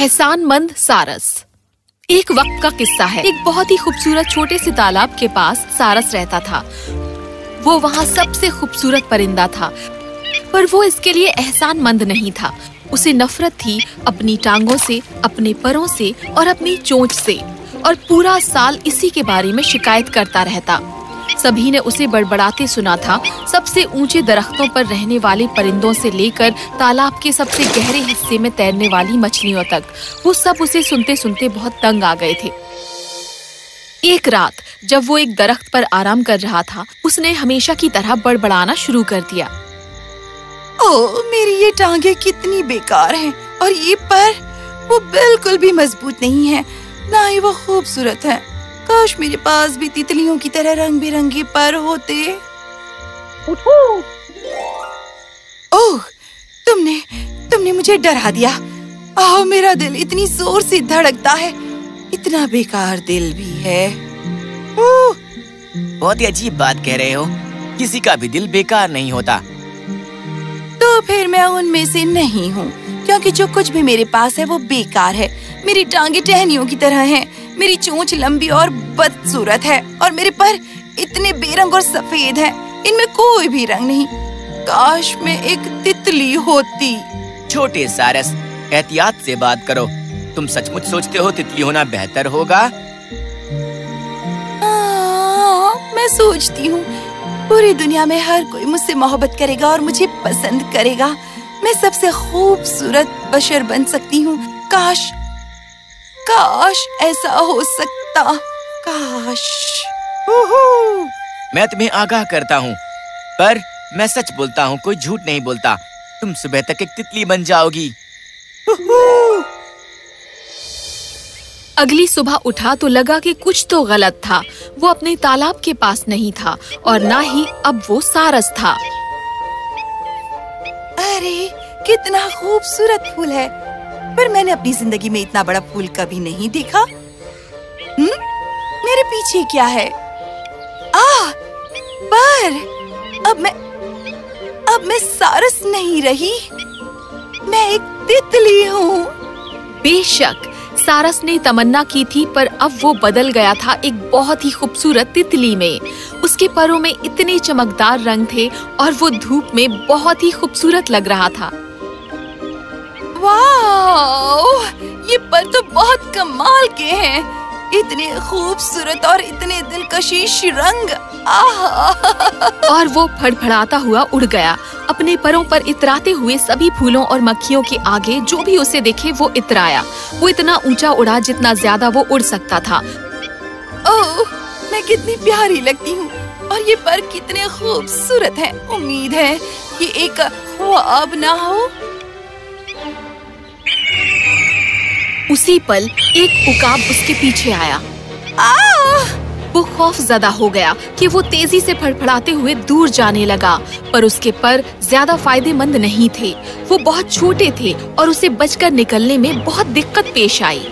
एहसानमंद सारस। एक वक्त का किस्सा है। एक बहुत ही खूबसूरत छोटे से तालाब के पास सारस रहता था। वो वहाँ सबसे खूबसूरत परिंदा था। पर वो इसके लिए एहसानमंद नहीं था। उसे नफरत थी अपनी टांगों से, अपने परों से और अपनी चोंच से। और पूरा साल इसी के बारे में शिकायत करता रहता। सभी ने उसे बड़बड़ाते सुना था। सबसे ऊँचे दरख्तों पर रहने वाले परिंदों से लेकर तालाब के सबसे गहरे हिस्से में तैरने वाली मछलियों तक, वो सब उसे सुनते सुनते बहुत तंग आ गए थे। एक रात, जब वो एक दरख्त पर आराम कर रहा था, उसने हमेशा की तरह बड़बड़ाना शुरू कर दिया। ओ, मेरी ये टांगे कितनी बेकार हैं, और ये पर वो बिल्कुल भी मज़बूत नहीं है, ना ही वो खूबसूरत है। काश मेरे पास भी तितलियों की तरह रंग बिरंगे पर होते। ओह तुमने तुमने मुझे डरा दिया। आओ मेरा दिल इतनी ज़ोर से धड़कता है। इतना बेकार दिल भी है। ओह, बहुत ही अजीब बात कह रहे हो। किसी का भी दिल बेकार नहीं होता। तो फिर मैं उनमें से नहीं हूँ क्योंकि जो कुछ भी मेरे पास है वो बेकार है। मेरी टांगे टहनियों की तरह हैं। मेरी चोंच लंबी और बदसूरत है और मेरे पर इतने बेरंग और सफ़ेद हैं। इनमें कोई भी रंग नहीं। काश मैं एक तितली होती। छोटे सारस एहतियात से बात करो। तुम सचमुच सोचते हो तितली होना बेहतर होगा? आ, मैं सोचती हूँ पूरी दुनिया में हर कोई मुझसे मोहब्बत करेगा और मुझे पसंद करेगा। मैं सबसे खूबसूरत बशर बन सकती हूँ। काश काश ऐसा हो सकता। काश। मैं तुम्हें आगाह करता हूँ पर मैं सच बोलता हूँ कोई झूठ नहीं बोलता। तुम सुबह तक एक तितली बन जाओगी। अगली सुबह उठा तो लगा कि कुछ तो गलत था। वो अपने तालाब के पास नहीं था और ना ही अब वो सारस था। अरे कितना खूबसूरत फूल है। पर मैंने अपनी ज़िंदगी में इतना बड़ा फूल कभी नहीं देखा। हुँ? मेरे पीछे क्या है? आ, पर अब मैं अब मैं सारस नहीं रही। मैं एक तितली हूँ। बेशक सारस ने तमन्ना की थी पर अब वो बदल गया था एक बहुत ही खूबसूरत तितली में। उसके परों में इतने चमकदार रंग थे और वो धूप में बहुत ही खूबसूरत लग रहा था। ये तो बहुत कमाल के हैं। इतने खूबसूरत और इतने दिलकशिश रंग और वो फड़फड़ाता हुआ उड़ गया। अपने परों पर इतराते हुए सभी फूलों और मक्खियों के आगे जो भी उसे देखे वो इतराया। वो इतना ऊँचा उड़ा जितना ज़्यादा वो उड़ सकता था। ओह मैं कितनी प्यारी लगती हूँ। और ये पर कितने खूबसूरत हैं। उम्मीद है ये एक ख्वाब ना हो। उसी पल एक उकाब उसके पीछे आया! वो खौफ ज़्यादा हो गया कि वो तेज़ी से फड़फड़ाते हुए दूर जाने लगा पर उसके पर ज़्यादा फ़ायदेमंद नहीं थे। वो बहुत छोटे थे और उसे बचकर निकलने में बहुत दिक्कत पेश आई।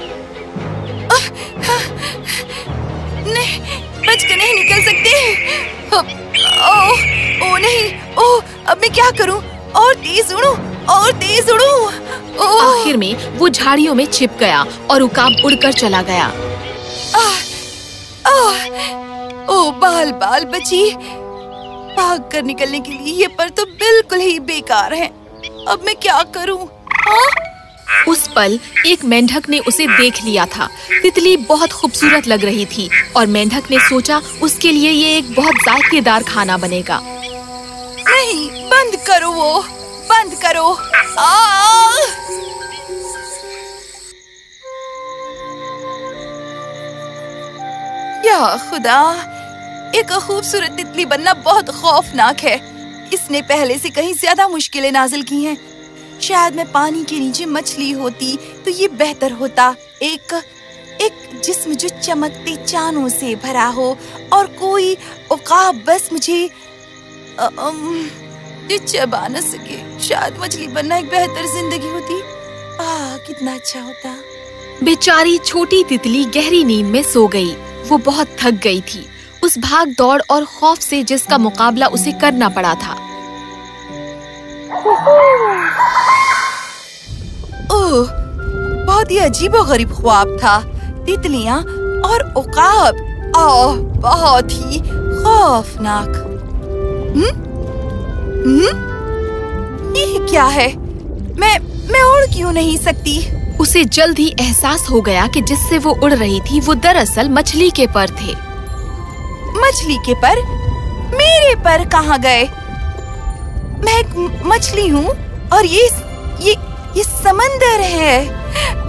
नहीं बचकर नहीं निकल सकते। ओ, ओ नहीं ओ अब मैं क्या करूँ? और तेज उड़ूं और तेज उड़ूं। आखिर में वो झाड़ियों में छिप गया और उकाब उड़कर चला गया। आ, आ, ओ बाल बाल बची। भाग कर निकलने के लिए ये पर तो बिल्कुल ही बेकार है। अब मैं क्या करूँ? हाँ? उस पल एक मेंढक ने उसे देख लिया था। तितली बहुत खूबसूरत लग रही थी और मेंढक ने सोचा उसके लिए ये एक बहुत जायकेदार खाना बनेगा। नहीं बंद करो वो। बंद करो। आ! या खुदा, एक खूबसूरत तितली बनना बहुत खौफनाक है। इसने पहले से कहीं ज़्यादा मुश्किलें नाजिल की हैं। शायद मैं पानी के नीचे मछली होती तो ये बेहतर होता। एक एक जिस्म जो चमकते चानों से भरा हो और कोई औकाब बस मुझे जो चबा न सके। शायद मछली बनना एक बेहतर ज़िंदगी होती। आ कितना अच्छा होता। बेचारी छोटी तितली गहरी नींद में सो गई। वो बहुत थक गई थी। उस भाग दौड़ और खौफ से जिसका मुकाबला उसे करना पड़ा था। ओह बहुत ही अजीब और गरीब ख्वाब था। तितलियाँ और उकाब। ओह बहुत ही खौफनाक। हम्म? हम्म? ये क्या है? मैं मैं उड़ क्यों नहीं सकती? उसे जल्द ही एहसास हो गया कि जिससे वो उड़ रही थी वो दरअसल मछली के पर थे। मछली के पर? मेरे पर कहाँ गए? मैं एक मछली हूँ और ये ये ये समंदर है।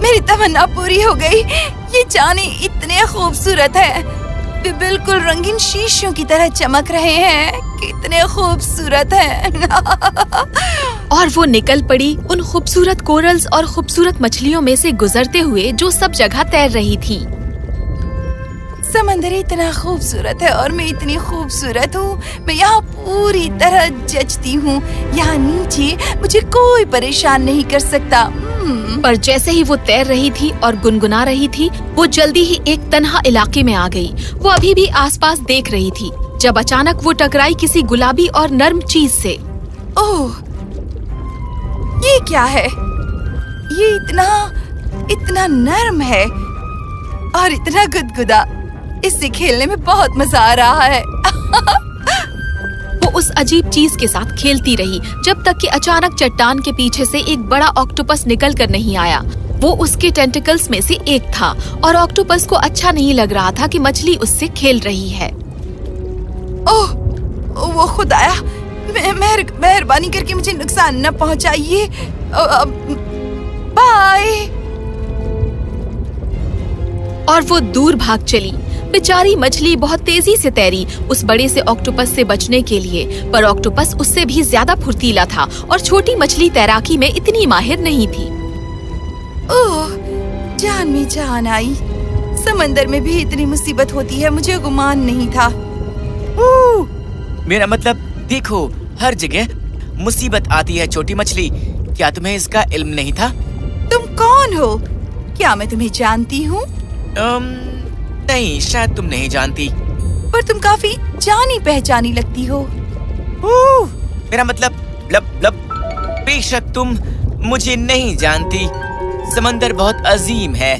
मेरी तमन्ना पूरी हो गई। ये जाने इतने खूबसूरत है। वे बिल्कुल रंगीन शीशियों की तरह चमक रहे हैं। कितने खूबसूरत हैं। और वो निकल पड़ी उन खूबसूरत कोरल्स और खूबसूरत मछलियों में से गुजरते हुए जो सब जगह तैर रही थी। समंदर इतना खूबसूरत है और मैं इतनी खूबसूरत हूँ। मैं यहाँ पूरी तरह जचती हूँ। यहाँ नीचे मुझे कोई परेशान नहीं कर सकता। पर जैसे ही वो तैर रही थी और गुनगुना रही थी वो जल्दी ही एक तनहा इलाके में आ गई। वो अभी भी आसपास देख रही थी जब अचानक वो टकराई किसी गुलाबी और नर्म चीज़ से। ओह ये क्या है? ये इतना इतना नर्म है और इतना गुदगुदा। इससे खेलने में बहुत मज़ा आ रहा है। उस अजीब चीज़ के साथ खेलती रही जब तक कि अचानक चट्टान के पीछे से एक बड़ा ऑक्टोपस निकल कर नहीं आया। वो उसके टेंटिकल्स में से एक था और ऑक्टोपस को अच्छा नहीं लग रहा था कि मछली उससे खेल रही है। ओह वो खुदाया मेहरबानी करके मुझे नुकसान न पहुंचाइए। बाय। और वो दूर भाग चली। बेचारी मछली बहुत तेज़ी से तैरी उस बड़े से ऑक्टोपस से बचने के लिए। पर ऑक्टोपस उससे भी ज़्यादा फुर्तीला था और छोटी मछली तैराकी में इतनी माहिर नहीं थी। ओह जान में जान आई समंदर में भी इतनी मुसीबत होती है मुझे गुमान नहीं था। मेरा मतलब देखो हर जगह मुसीबत आती है छोटी मछली। क्या तुम्हें इसका इल्म नहीं था? तुम कौन हो? क्या मैं तुम्हें जानती हूँ? नहीं शायद तुम नहीं जानती। पर तुम काफ़ी जानी पहचानी लगती हो। मेरा मतलब लब लब बेशक तुम मुझे नहीं जानती। समंदर बहुत अजीम है।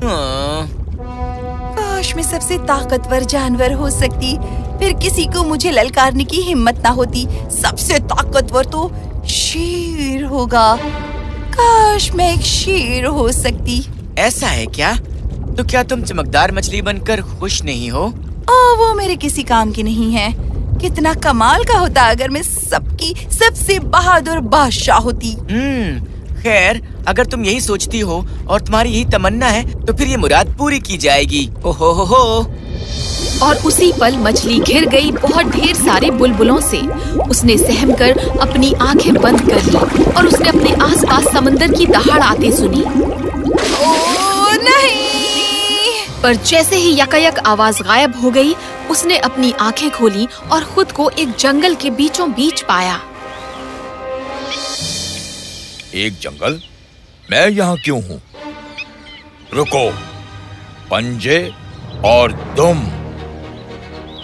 हाँ। काश मैं सबसे ताकतवर जानवर हो सकती। फिर किसी को मुझे ललकारने की हिम्मत ना होती। सबसे ताकतवर तो शेर होगा। काश मैं एक शेर हो सकती। ऐसा है क्या? तो क्या तुम चमकदार मछली बनकर खुश नहीं हो? ओ वो मेरे किसी काम की नहीं है। कितना कमाल का होता अगर मैं सबकी सबसे बहादुर बादशाह होती। हम्म खैर अगर तुम यही सोचती हो और तुम्हारी यही तमन्ना है तो फिर ये मुराद पूरी की जाएगी। ओहो हो हो और उसी पल मछली घिर गई बहुत ढेर सारे बुलबुलों से। उसने सहम कर अपनी आँखें बंद कर ली और उसने अपने आसपास समंदर की दहाड़ आते सुनी। ओ नहीं! पर जैसे ही यकायक आवाज़ गायब हो गई उसने अपनी आँखें खोली और खुद को एक जंगल के बीचों बीच पाया। एक जंगल? मैं यहाँ क्यों हूँ? रुको। पंजे और दुम।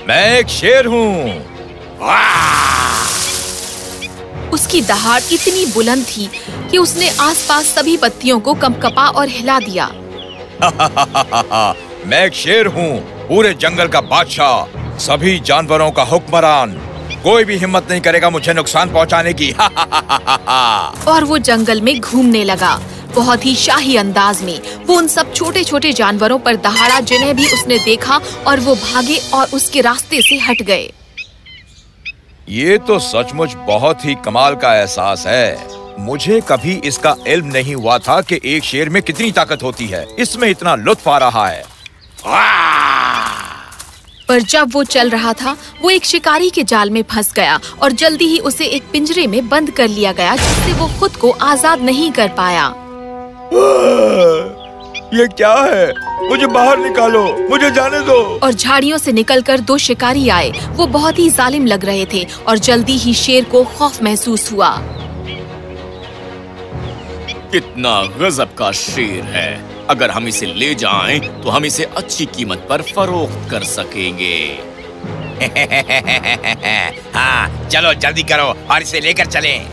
मैं एक शेर हूँ। उसकी दहाड़ इतनी बुलंद थी कि उसने आसपास सभी पत्तियों को कंपकपा और हिला दिया। मैं एक शेर हूँ पूरे जंगल का बादशाह सभी जानवरों का हुक्मरान। कोई भी हिम्मत नहीं करेगा मुझे नुकसान पहुँचाने की। और वो जंगल में घूमने लगा। बहुत ही शाही अंदाज में वो उन सब छोटे छोटे जानवरों पर दहाड़ा जिन्हें भी उसने देखा और वो भागे और उसके रास्ते से हट गए। ये तो सचमुच बहुत ही कमाल का एहसास है। मुझे कभी इसका इल्म नहीं हुआ था कि एक शेर में कितनी ताकत होती है। इसमें इतना लुत्फ आ रहा है। पर जब वो चल रहा था वो एक शिकारी के जाल में फंस गया और जल्दी ही उसे एक पिंजरे में बंद कर लिया गया जिससे वो खुद को आज़ाद नहीं कर पाया। ये क्या है? मुझे बाहर निकालो मुझे जाने दो। और झाड़ियों से निकलकर दो शिकारी आए। वो बहुत ही जालिम लग रहे थे और जल्दी ही शेर को खौफ महसूस हुआ। कितना गजब का शेर है। अगर हम इसे ले जाएँ, तो हम इसे अच्छी कीमत पर फरोख्त कर सकेंगे। हाँ चलो जल्दी करो और इसे लेकर चलें।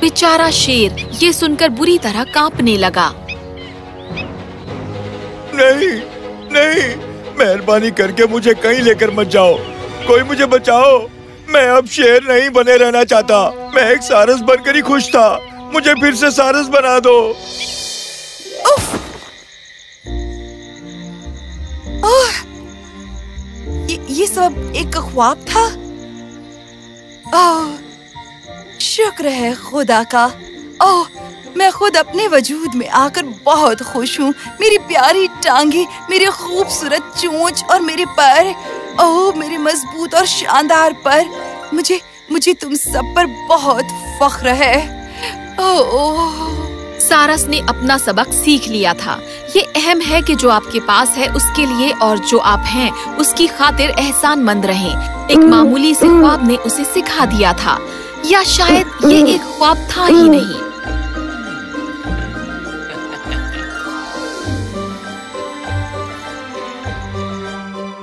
बेचारा शेर ये सुनकर बुरी तरह कांपने लगा। नहीं नहीं मेहरबानी करके मुझे कहीं लेकर मत जाओ। कोई मुझे बचाओ। मैं अब शेर नहीं बने रहना चाहता। मैं एक सारस बनकर ही खुश था। मुझे फिर से सारस बना दो! ओह! ये, ये सब एक ख्वाब था? ओह शुक्र है खुदा का। ओह मैं खुद अपने वजूद में आकर बहुत खुश हूँ। मेरी प्यारी टांगे मेरे खूबसूरत चोंच और मेरे पैर ओह मेरे मज़बूत और शानदार पर। मुझे मुझे तुम सब पर बहुत फख्र है। ओह सारस ने अपना सबक सीख लिया था। ये अहम है कि जो आपके पास है उसके लिए और जो आप हैं उसकी खातिर एहसान मंद रहे। एक मामूली से ख्वाब ने उसे सिखा दिया था। या शायद ये एक ख्वाब था ही नहीं।